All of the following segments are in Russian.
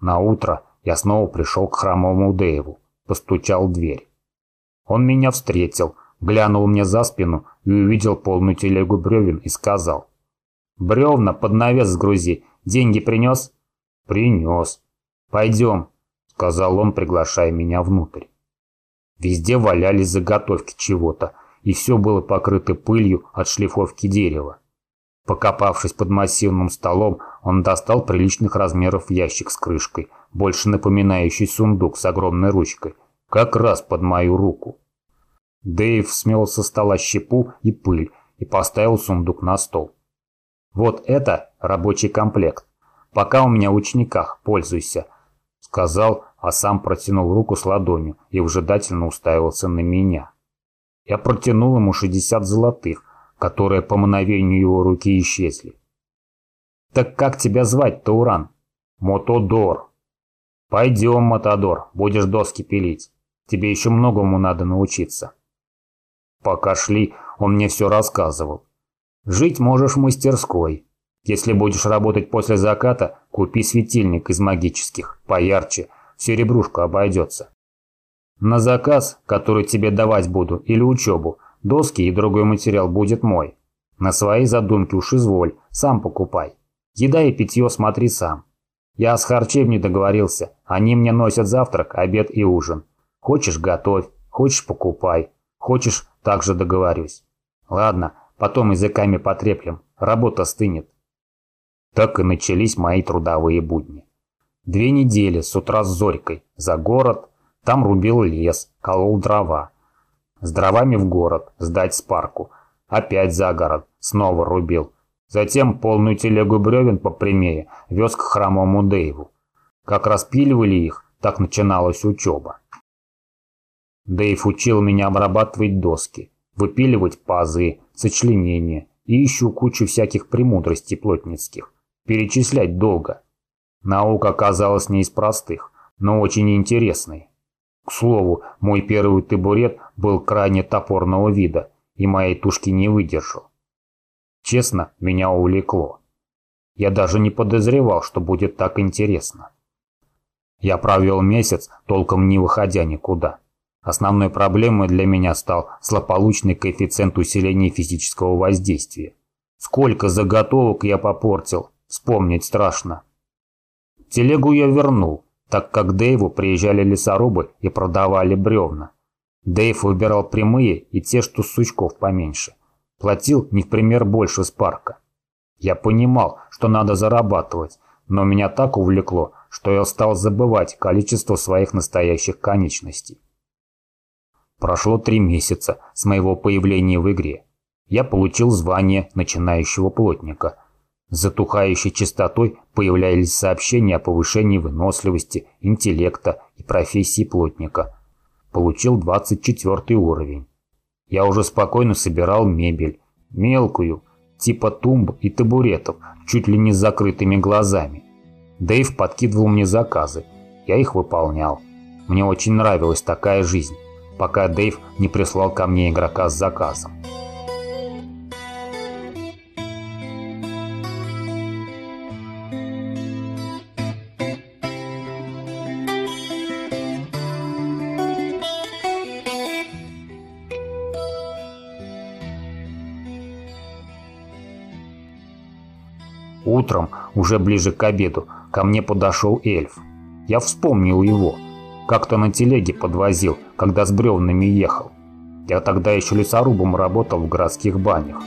На утро я снова пришел к храмовому Дэйву, постучал в дверь. Он меня встретил, глянул мне за спину и увидел полную телегу бревен и сказал. «Бревна под навес сгрузи. Деньги принес?» «Принес. Пойдем», — сказал он, приглашая меня внутрь. Везде валялись заготовки чего-то, и все было покрыто пылью от шлифовки дерева. Покопавшись под массивным столом, он достал приличных размеров ящик с крышкой, больше напоминающий сундук с огромной ручкой, как раз под мою руку. Дэйв смел со стола щепу и пыль и поставил сундук на стол. «Вот это рабочий комплект. Пока у меня в учениках, пользуйся», — сказал, а сам протянул руку с ладонью и выжидательно уставился на меня. Я протянул ему 60 золотых, которые по мановению его руки исчезли. «Так как тебя звать, Тауран?» «Мотодор». «Пойдем, Мотодор, будешь доски пилить. Тебе еще многому надо научиться». Пока шли, он мне все рассказывал. «Жить можешь в мастерской. Если будешь работать после заката, купи светильник из магических, поярче, все ребрушка обойдется. На заказ, который тебе давать буду, или учебу, доски и другой материал будет мой. На свои задумки уж изволь, сам покупай. Еда и питье смотри сам. Я с харчевней договорился, они мне носят завтрак, обед и ужин. Хочешь – готовь, хочешь – покупай, хочешь – также договорюсь. Ладно, потом языками потреплем, работа стынет. Так и начались мои трудовые будни. Две недели с утра с зорькой, за город – там рубил лес, колол дрова. С дровами в город, сдать спарку. Опять за город, снова рубил. Затем полную телегу бревен попрямее вез к храмовому Дэйву. Как распиливали их, так начиналась учеба. Дэйв учил меня обрабатывать доски, выпиливать пазы, сочленения и еще кучу всяких премудростей плотницких. Перечислять долго. Наука оказалась не из простых, но очень интересной. К слову, мой первый табурет был крайне топорного вида и моей тушки не выдержал. Честно, меня увлекло. Я даже не подозревал, что будет так интересно. Я провел месяц, толком не выходя никуда. Основной проблемой для меня стал злополучный коэффициент усиления физического воздействия. Сколько заготовок я попортил, вспомнить страшно. Телегу я вернул, так как Дэйву приезжали лесорубы и продавали бревна. Дэйв выбирал прямые и те, что сучков поменьше. Платил не в пример больше с парка. Я понимал, что надо зарабатывать, но меня так увлекло, что я стал забывать количество своих настоящих конечностей. Прошло три месяца с моего появления в игре. Я получил звание начинающего плотника – с затухающей частотой появлялись сообщения о повышении выносливости, интеллекта и профессии плотника. Получил 24 уровень. Я уже спокойно собирал мебель, мелкую, типа тумб и табуретов, чуть ли не с закрытыми глазами. Дэйв подкидывал мне заказы, я их выполнял. Мне очень нравилась такая жизнь, пока Дэйв не прислал ко мне игрока с заказом. Утром, уже ближе к обеду, ко мне подошел эльф. Я вспомнил его. Как-то на телеге подвозил, когда с бревнами ехал. Я тогда еще лесорубом работал в городских банях.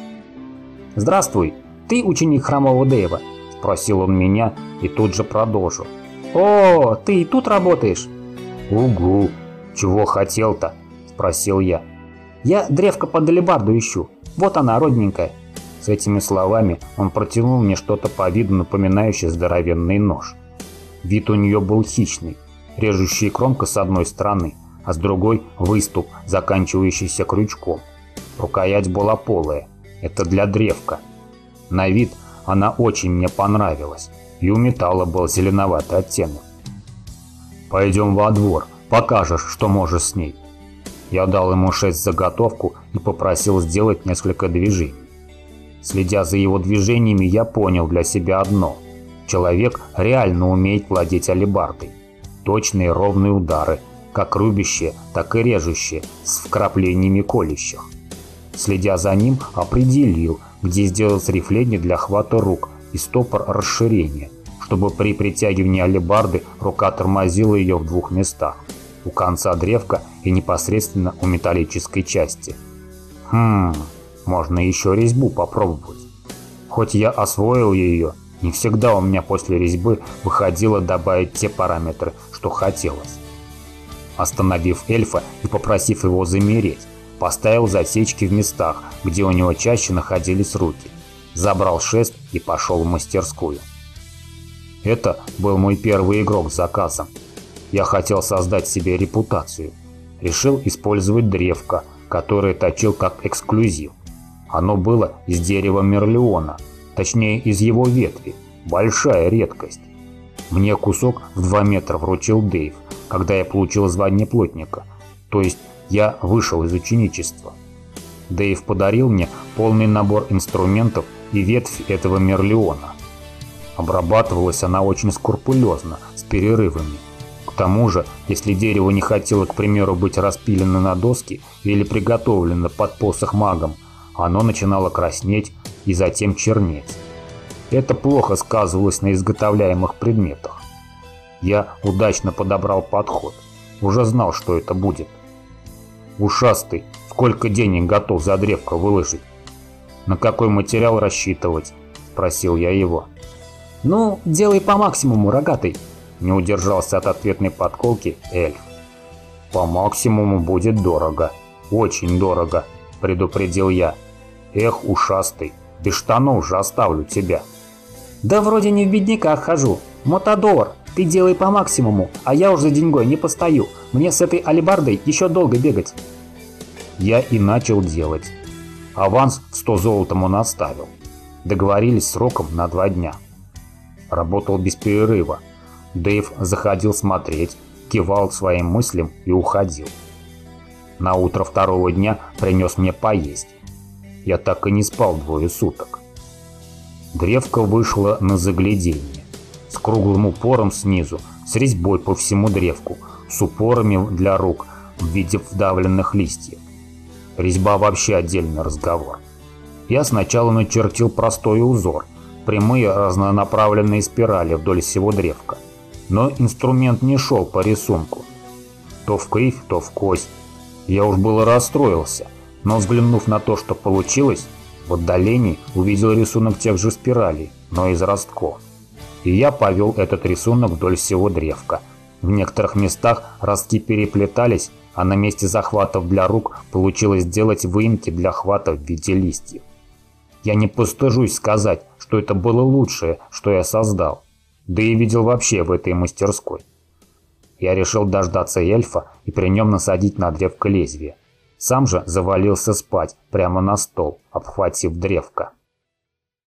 «Здравствуй, ты ученик храмового Дэйва?» – спросил он меня и тут же продолжил. «О, ты и тут работаешь?» «Угу, чего хотел-то?» – спросил я. «Я древко под алебарду ищу. Вот она, родненькая. С этими словами он протянул мне что-то по виду напоминающее здоровенный нож. Вид у нее был хищный, режущий кромка с одной стороны, а с другой выступ, заканчивающийся крючком. Рукоять была полая, это для древка. На вид она очень мне понравилась, и у металла был зеленоватый оттенок. «Пойдем во двор, покажешь, что можешь с ней». Я дал ему шесть заготовку и попросил сделать несколько движений. Следя за его движениями, я понял для себя одно. Человек реально умеет владеть алебардой. Точные ровные удары, как рубящие, так и режущие, с вкраплениями колющих. Следя за ним, определил, где сделать рифление для хвата рук и стопор расширения, чтобы при притягивании алебарды рука тормозила ее в двух местах – у конца древка и непосредственно у металлической части. Хм, можно еще резьбу попробовать. Хоть я освоил ее, не всегда у меня после резьбы выходило добавить те параметры, что хотелось. Остановив эльфа и попросив его замереть, поставил засечки в местах, где у него чаще находились руки, забрал шест и пошел в мастерскую. Это был мой первый игрок с заказом. Я хотел создать себе репутацию. Решил использовать древко, которое точил как эксклюзив. Оно было из дерева мерлиона, точнее из его ветви. Большая редкость. Мне кусок в 2 метра вручил Дэйв, когда я получил звание плотника. То есть я вышел из ученичества. Дэйв подарил мне полный набор инструментов и ветвь этого мерлиона. Обрабатывалась она очень скрупулезно, с перерывами. К тому же, если дерево не хотело, к примеру, быть распилено на доски или приготовлено под посох магом, оно начинало краснеть и затем чернеть. Это плохо сказывалось на изготовляемых предметах. Я удачно подобрал подход. Уже знал, что это будет. Ушастый, сколько денег готов за древко выложить? На какой материал рассчитывать? Спросил я его. Ну, делай по максимуму, рогатый. Не удержался от ответной подколки эльф. По максимуму будет дорого. Очень дорого, предупредил я. Эх, ушастый, без штанов же оставлю тебя. Да вроде не в бедняках хожу. Мотодор, ты делай по максимуму, а я уже за деньгой не постою. Мне с этой алебардой еще долго бегать. Я и начал делать. Аванс в 100 золотом он оставил. Договорились сроком на два дня. Работал без перерыва. Дэйв заходил смотреть, кивал своим мыслям и уходил. На утро второго дня принес мне поесть. Я так и не спал двое суток. Древко вышло на загляденье. С круглым упором снизу, с резьбой по всему древку, с упорами для рук в виде вдавленных листьев. Резьба вообще отдельный разговор. Я сначала начертил простой узор, прямые разнонаправленные спирали вдоль всего древка. Но инструмент не шел по рисунку. То в кривь, то в кость. Я уж было расстроился, но взглянув на то, что получилось, в отдалении увидел рисунок тех же спиралей, но из ростков. И я повел этот рисунок вдоль всего древка. В некоторых местах ростки переплетались, а на месте захватов для рук получилось сделать выемки для хвата в виде листьев. Я не постыжусь сказать, что это было лучшее, что я создал. Да и видел вообще в этой мастерской. Я решил дождаться эльфа и при нем насадить на древко лезвие. Сам же завалился спать прямо на стол, обхватив древко.